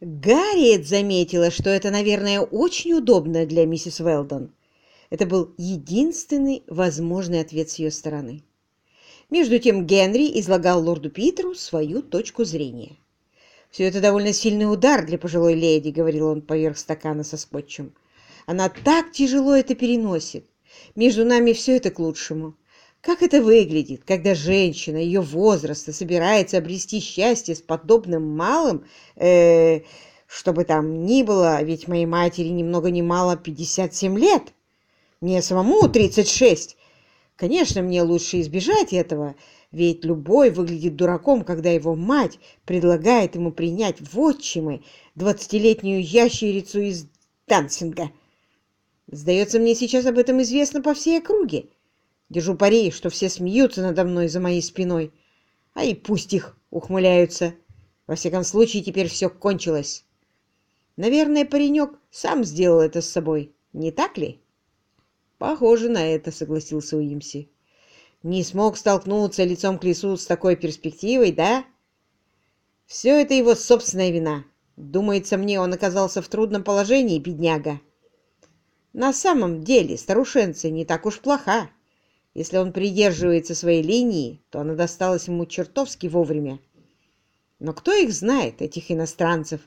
Гарриет заметила, что это, наверное, очень удобно для миссис Уэлдон. Это был единственный возможный ответ с ее стороны. Между тем Генри излагал лорду Питеру свою точку зрения. «Все это довольно сильный удар для пожилой леди», — говорил он поверх стакана со скотчем. «Она так тяжело это переносит. Между нами все это к лучшему. Как это выглядит, когда женщина ее возраста собирается обрести счастье с подобным малым, э, чтобы там ни было, ведь моей матери ни много ни мало 57 лет, мне самому 36. Конечно, мне лучше избежать этого, ведь любой выглядит дураком, когда его мать предлагает ему принять в отчимы двадцатилетнюю ящерицу из Дансинга. Сдается мне, сейчас об этом известно по всей округе. Держу пари, что все смеются надо мной за моей спиной. А и пусть их ухмыляются. Во всяком случае, теперь все кончилось. Наверное, паренек сам сделал это с собой, не так ли? Похоже на это, согласился Уимси. Не смог столкнуться лицом к лесу с такой перспективой, да? Все это его собственная вина. Думается мне, он оказался в трудном положении, бедняга. На самом деле старушенция не так уж плоха. Если он придерживается своей линии, то она досталась ему чертовски вовремя. Но кто их знает, этих иностранцев?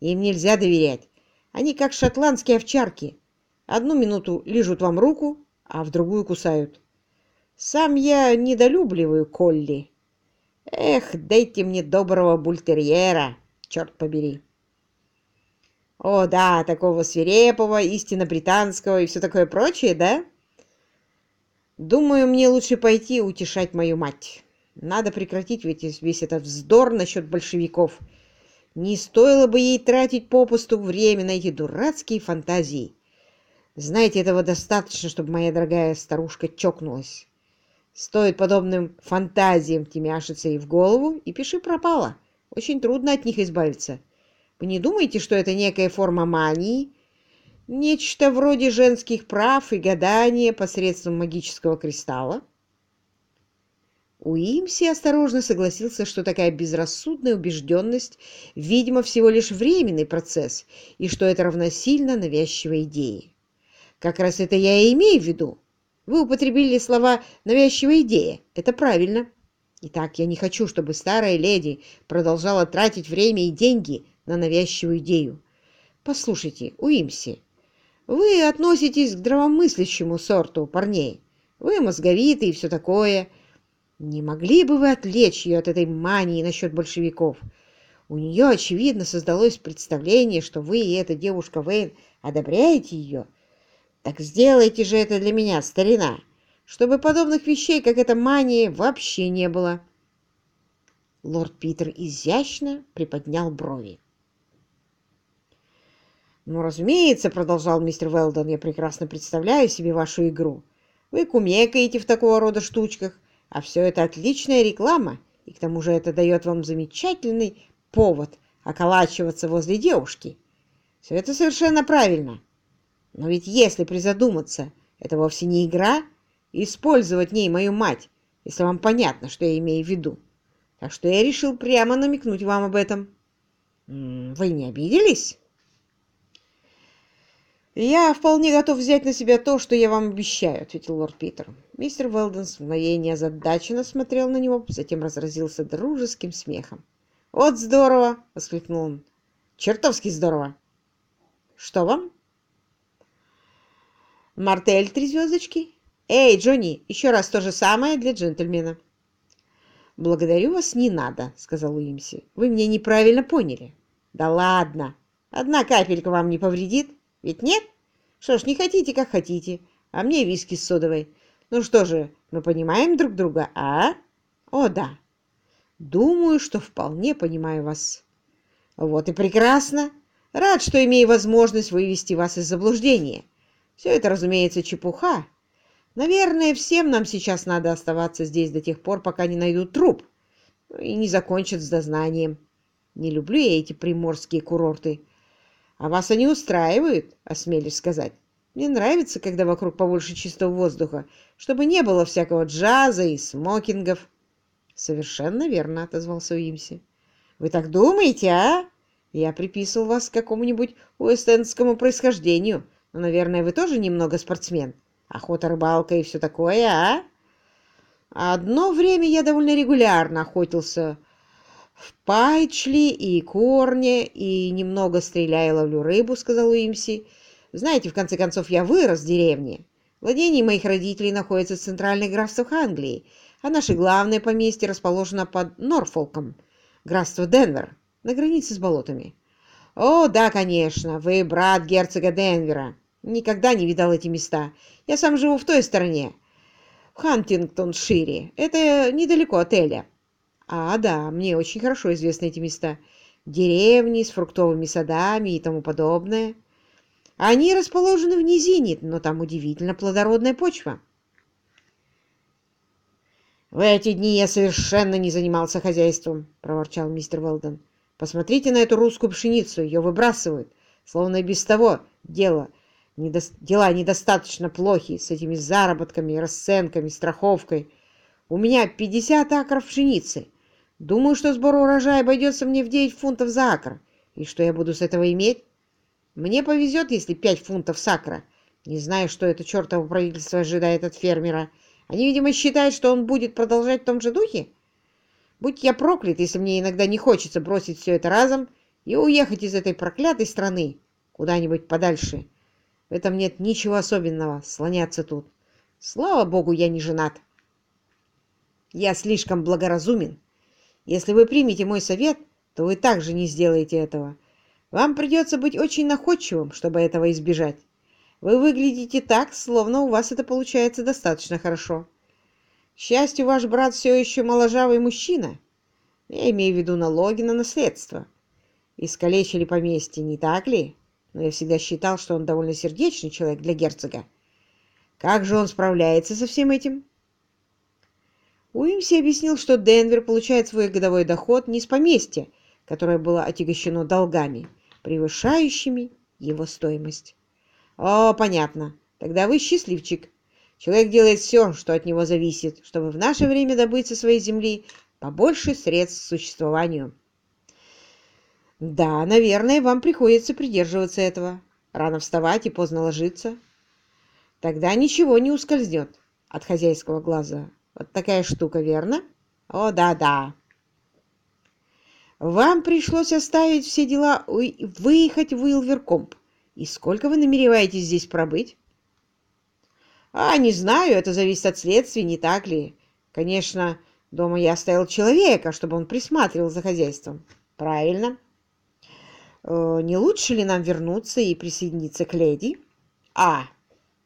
Им нельзя доверять. Они как шотландские овчарки. Одну минуту лижут вам руку, а в другую кусают. Сам я недолюбливаю Колли. Эх, дайте мне доброго бультерьера, черт побери. О, да, такого свирепого, истинно британского и все такое прочее, да? Думаю, мне лучше пойти утешать мою мать. Надо прекратить весь, весь этот вздор насчет большевиков. Не стоило бы ей тратить попусту время на эти дурацкие фантазии. Знаете, этого достаточно, чтобы моя дорогая старушка чокнулась. Стоит подобным фантазиям темяшиться ей в голову, и пиши пропало. Очень трудно от них избавиться. Вы не думаете, что это некая форма мании, Нечто вроде женских прав и гадания посредством магического кристалла? Уимси осторожно согласился, что такая безрассудная убежденность, видимо, всего лишь временный процесс, и что это равносильно навязчивой идее. Как раз это я и имею в виду. Вы употребили слова «навязчивая идея». Это правильно. Итак, я не хочу, чтобы старая леди продолжала тратить время и деньги на навязчивую идею. Послушайте, Уимси, вы относитесь к здравомыслящему сорту парней. Вы мозговитые и все такое. Не могли бы вы отвлечь ее от этой мании насчет большевиков? У нее, очевидно, создалось представление, что вы и эта девушка Вейн одобряете ее. Так сделайте же это для меня, старина, чтобы подобных вещей, как эта мания, вообще не было. Лорд Питер изящно приподнял брови. «Ну, разумеется», — продолжал мистер Велдон, — «я прекрасно представляю себе вашу игру. Вы кумекаете в такого рода штучках, а все это отличная реклама, и к тому же это дает вам замечательный повод околачиваться возле девушки. Все это совершенно правильно. Но ведь если призадуматься, это вовсе не игра, использовать в ней мою мать, если вам понятно, что я имею в виду. Так что я решил прямо намекнуть вам об этом. Вы не обиделись?» «Я вполне готов взять на себя то, что я вам обещаю», — ответил лорд Питер. Мистер Уэлден с мгновения озадаченно смотрел на него, затем разразился дружеским смехом. «Вот здорово!» — воскликнул он. «Чертовски здорово!» «Что вам?» «Мартель три звездочки?» «Эй, Джонни, еще раз то же самое для джентльмена». «Благодарю вас, не надо», — сказал Уимси. «Вы меня неправильно поняли». «Да ладно! Одна капелька вам не повредит?» Ведь нет? Что ж, не хотите, как хотите. А мне виски с содовой. Ну что же, мы понимаем друг друга, а? О, да. Думаю, что вполне понимаю вас. Вот и прекрасно. Рад, что имею возможность вывести вас из заблуждения. Все это, разумеется, чепуха. Наверное, всем нам сейчас надо оставаться здесь до тех пор, пока не найдут труп и не закончат с дознанием. Не люблю я эти приморские курорты. А вас они устраивают, осмелюсь сказать. Мне нравится, когда вокруг побольше чистого воздуха, чтобы не было всякого джаза и смокингов. Совершенно верно, отозвался Уимси. Вы так думаете, а? Я приписывал вас к какому-нибудь уэстендскому происхождению. Но, наверное, вы тоже немного спортсмен. Охота, рыбалка и все такое, а? Одно время я довольно регулярно охотился в Пайчли и Корне и немного стреляю и ловлю рыбу, сказал Уимси. Знаете, в конце концов, я вырос в деревне. Владения моих родителей находятся в центральных графствах Англии, а наше главное поместье расположено под Норфолком, графство Денвер, на границе с болотами. О, да, конечно, вы брат герцога Денвера. Никогда не видал эти места. Я сам живу в той стороне, в Хантингтон-Шире. Это недалеко от Эля. А, да, мне очень хорошо известны эти места. Деревни с фруктовыми садами и тому подобное. Они расположены в низине, но там удивительно плодородная почва. «В эти дни я совершенно не занимался хозяйством», — проворчал мистер Уэлдон. «Посмотрите на эту русскую пшеницу, ее выбрасывают, словно и без того дело недо... дела недостаточно плохи с этими заработками, расценками, страховкой. У меня 50 акров пшеницы. Думаю, что сбор урожая обойдется мне в 9 фунтов за акр. И что я буду с этого иметь? Мне повезет, если 5 фунтов сакра. Не знаю, что это чертово правительство ожидает от фермера. Они, видимо, считают, что он будет продолжать в том же духе. Будь я проклят, если мне иногда не хочется бросить все это разом и уехать из этой проклятой страны куда-нибудь подальше. В этом нет ничего особенного, слоняться тут. Слава богу, я не женат. Я слишком благоразумен. Если вы примете мой совет, то вы также не сделаете этого. Вам придется быть очень находчивым, чтобы этого избежать. Вы выглядите так, словно у вас это получается достаточно хорошо. К счастью, ваш брат все еще моложавый мужчина. Я имею в виду налоги на наследство. Искалечили поместье, не так ли? но я всегда считал, что он довольно сердечный человек для герцога. Как же он справляется со всем этим? Уимси объяснил, что Денвер получает свой годовой доход не с поместья, которое было отягощено долгами, превышающими его стоимость. О, понятно. Тогда вы счастливчик. Человек делает все, что от него зависит, чтобы в наше время добыть со своей земли побольше средств к существованию. Да, наверное, вам приходится придерживаться этого. Рано вставать и поздно ложиться. Тогда ничего не ускользнет от хозяйского глаза. Вот такая штука, верно? О, да-да. Вам пришлось оставить все дела, выехать в Уилверкомп. И сколько вы намереваетесь здесь пробыть? А, не знаю, это зависит от следствия, не так ли? Конечно, дома я оставил человека, чтобы он присматривал за хозяйством. Правильно. Э, не лучше ли нам вернуться и присоединиться к леди? А,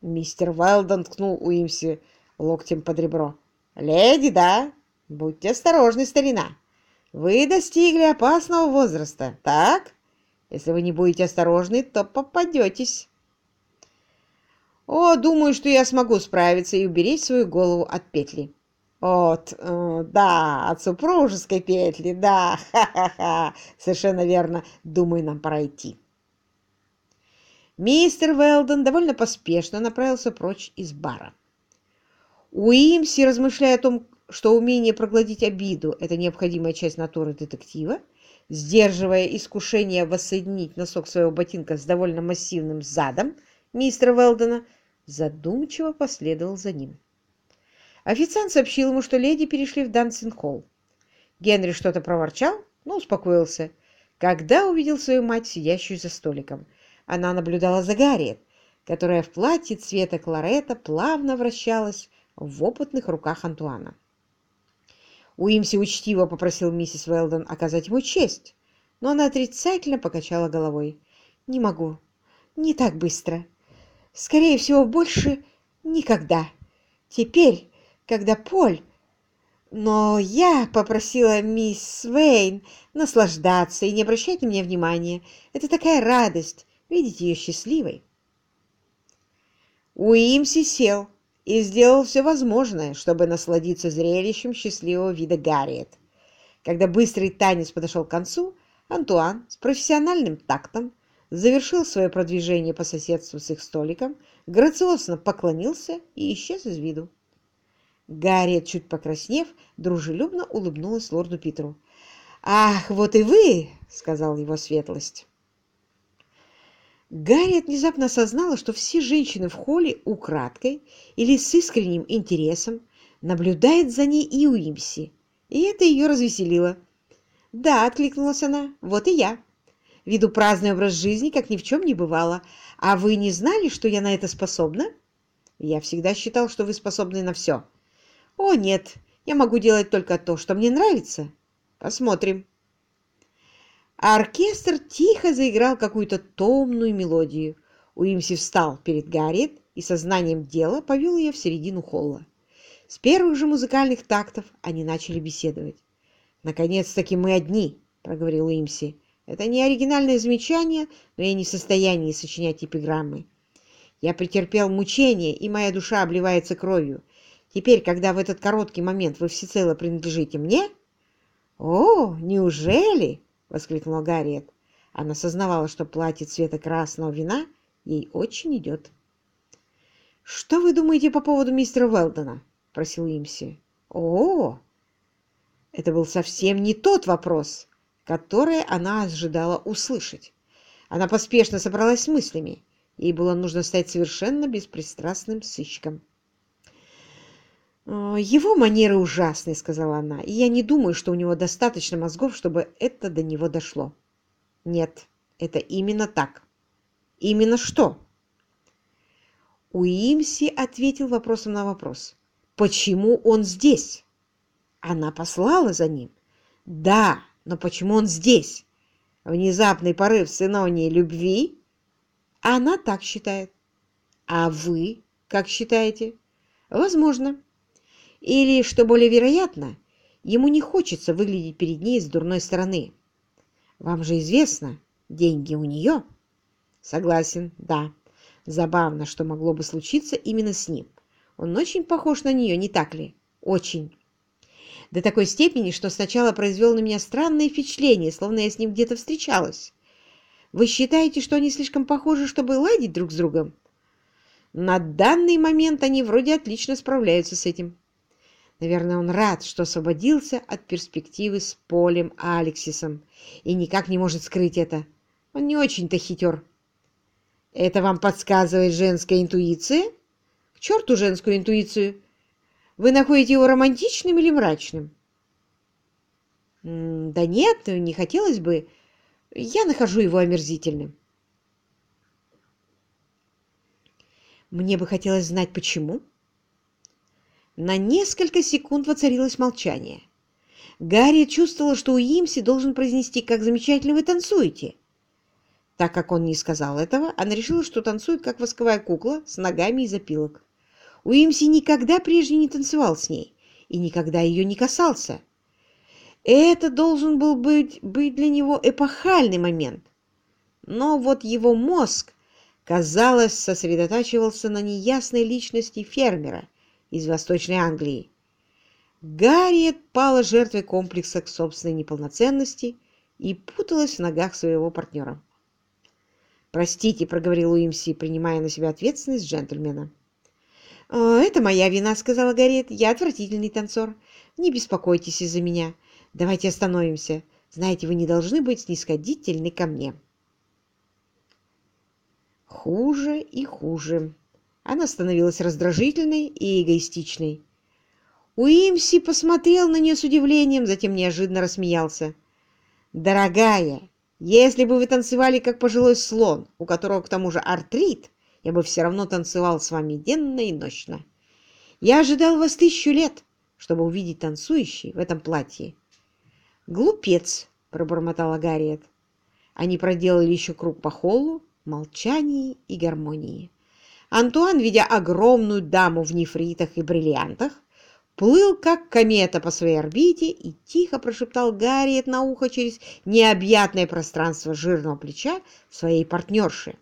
мистер Уэлдон ткнул Уимси локтем под ребро. Леди, да? Будьте осторожны, старина. Вы достигли опасного возраста, так? Если вы не будете осторожны, то попадетесь. О, думаю, что я смогу справиться и уберечь свою голову от петли. От, э, да, от супружеской петли, да, ха-ха-ха, совершенно верно. Думаю, нам пора идти. Мистер Велден довольно поспешно направился прочь из бара. Уимси, размышляя о том, что умение прогладить обиду – это необходимая часть натуры детектива, сдерживая искушение воссоединить носок своего ботинка с довольно массивным задом мистера Велдена, задумчиво последовал за ним. Официант сообщил ему, что леди перешли в Дансинг-холл. Генри что-то проворчал, но успокоился, когда увидел свою мать, сидящую за столиком. Она наблюдала за Гарриет, которая в платье цвета кларета плавно вращалась в опытных руках Антуана. Уимси учтиво попросил миссис Уэлдон оказать ему честь, но она отрицательно покачала головой. «Не могу. Не так быстро. Скорее всего, больше никогда. Теперь когда Поль... Но я попросила мисс Свейн наслаждаться и не обращать на меня внимания. Это такая радость видеть ее счастливой. Уимси сел и сделал все возможное, чтобы насладиться зрелищем счастливого вида Гарриет. Когда быстрый танец подошел к концу, Антуан с профессиональным тактом завершил свое продвижение по соседству с их столиком, грациозно поклонился и исчез из виду. Гарри, чуть покраснев, дружелюбно улыбнулась лорду Питеру. «Ах, вот и вы!» — сказал его светлость. Гарри внезапно осознала, что все женщины в холле украдкой или с искренним интересом наблюдают за ней и Уимси, и это ее развеселило. «Да», — откликнулась она, — «вот и я. Веду праздный образ жизни, как ни в чем не бывало. А вы не знали, что я на это способна?» «Я всегда считал, что вы способны на все». «О, нет, я могу делать только то, что мне нравится. Посмотрим». А оркестр тихо заиграл какую-то томную мелодию. Уимси встал перед Гарриет и сознанием дела повел ее в середину холла. С первых же музыкальных тактов они начали беседовать. «Наконец-таки мы одни», — проговорил Уимси. «Это не оригинальное замечание, но я не в состоянии сочинять эпиграммы. Я претерпел мучения, и моя душа обливается кровью. Теперь, когда в этот короткий момент вы всецело принадлежите мне...» «О, неужели?» — воскликнула Гарриет. Она сознавала, что платье цвета красного вина ей очень идет. «Что вы думаете по поводу мистера Уэлдона?» — просил Имси. «О!» Это был совсем не тот вопрос, который она ожидала услышать. Она поспешно собралась с мыслями. Ей было нужно стать совершенно беспристрастным сыщиком. «Его манеры ужасны», — сказала она, — «и я не думаю, что у него достаточно мозгов, чтобы это до него дошло». «Нет, это именно так». «Именно что?» Уимси ответил вопросом на вопрос. «Почему он здесь?» «Она послала за ним?» «Да, но почему он здесь?» «Внезапный порыв сыновней любви?» «Она так считает». «А вы как считаете?» «Возможно». Или, что более вероятно, ему не хочется выглядеть перед ней с дурной стороны. Вам же известно, деньги у нее. Согласен, да. Забавно, что могло бы случиться именно с ним. Он очень похож на нее, не так ли? Очень. До такой степени, что сначала произвел на меня странное впечатление, словно я с ним где-то встречалась. Вы считаете, что они слишком похожи, чтобы ладить друг с другом? На данный момент они вроде отлично справляются с этим. Наверное, он рад, что освободился от перспективы с Полем Алексисом и никак не может скрыть это. Он не очень-то хитер. Это вам подсказывает женская интуиция? К черту женскую интуицию! Вы находите его романтичным или мрачным? Да нет, не хотелось бы. Я нахожу его омерзительным. Мне бы хотелось знать, почему. На несколько секунд воцарилось молчание. Гарри чувствовала, что Уимси должен произнести, как замечательно вы танцуете. Так как он не сказал этого, она решила, что танцует, как восковая кукла, с ногами из опилок. Уимси никогда прежде не танцевал с ней и никогда ее не касался. Это должен был быть, быть для него эпохальный момент. Но вот его мозг, казалось, сосредотачивался на неясной личности фермера, из Восточной Англии. Гарриет пала жертвой комплекса к собственной неполноценности и путалась в ногах своего партнера. «Простите», — проговорил Уимси, принимая на себя ответственность джентльмена. «Это моя вина», — сказала Гарриет. «Я отвратительный танцор. Не беспокойтесь из-за меня. Давайте остановимся. Знаете, вы не должны быть снисходительны ко мне». Хуже и хуже. Она становилась раздражительной и эгоистичной. Уимси посмотрел на нее с удивлением, затем неожиданно рассмеялся. «Дорогая, если бы вы танцевали, как пожилой слон, у которого к тому же артрит, я бы все равно танцевал с вами денно и ночно. Я ожидал вас тысячу лет, чтобы увидеть танцующий в этом платье». «Глупец!» — пробормотала Гарриет. Они проделали еще круг по холлу, молчании и гармонии. Антуан, видя огромную даму в нефритах и бриллиантах, плыл, как комета по своей орбите и тихо прошептал Гарриет на ухо через необъятное пространство жирного плеча своей партнерши.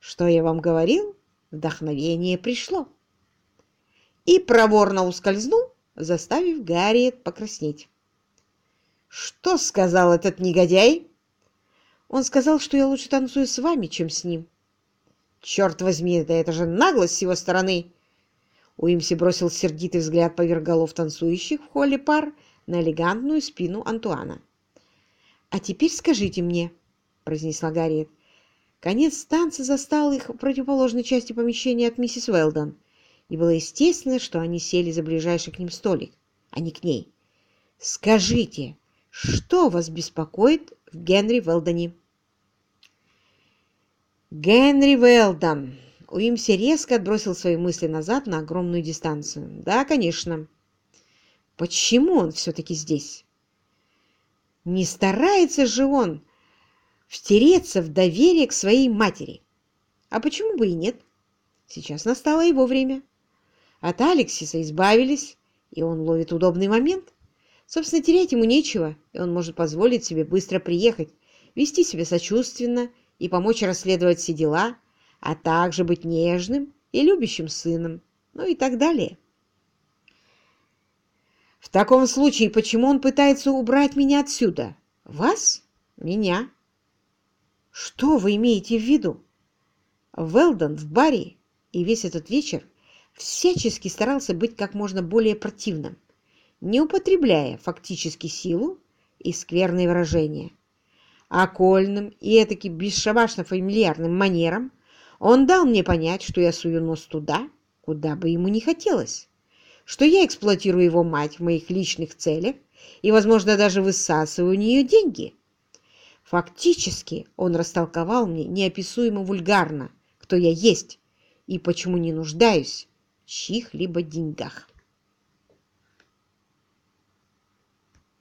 «Что я вам говорил? Вдохновение пришло!» И проворно ускользнул, заставив Гарриет покраснеть. «Что сказал этот негодяй?» «Он сказал, что я лучше танцую с вами, чем с ним». «Черт возьми, да это же наглость с его стороны!» Уимси бросил сердитый взгляд поверх голов танцующих в холле пар, на элегантную спину Антуана. «А теперь скажите мне», — произнесла Гарриет. Конец танца застал их в противоположной части помещения от миссис Уэлдон, и было естественно, что они сели за ближайший к ним столик, а не к ней. «Скажите, что вас беспокоит в Генри Уэлдоне?» Генри Уэлдон. Уимси резко отбросил свои мысли назад на огромную дистанцию. Да, конечно. Почему он все-таки здесь? Не старается же он втереться в доверие к своей матери. А почему бы и нет? Сейчас настало его время. От Алексиса избавились, и он ловит удобный момент. Собственно, терять ему нечего, и он может позволить себе быстро приехать, вести себя сочувственно и помочь расследовать все дела, а также быть нежным и любящим сыном, ну и так далее. В таком случае, почему он пытается убрать меня отсюда? Вас? Меня? Что вы имеете в виду? Велдон в баре и весь этот вечер всячески старался быть как можно более противным, не употребляя фактически силу и скверные выражения. Окольным и этаки бесшабашно-фамильярным манерам он дал мне понять, что я сую нос туда, куда бы ему не хотелось, что я эксплуатирую его мать в моих личных целях и, возможно, даже высасываю у нее деньги. Фактически он растолковал мне неописуемо вульгарно, кто я есть и почему не нуждаюсь в чьих-либо деньгах.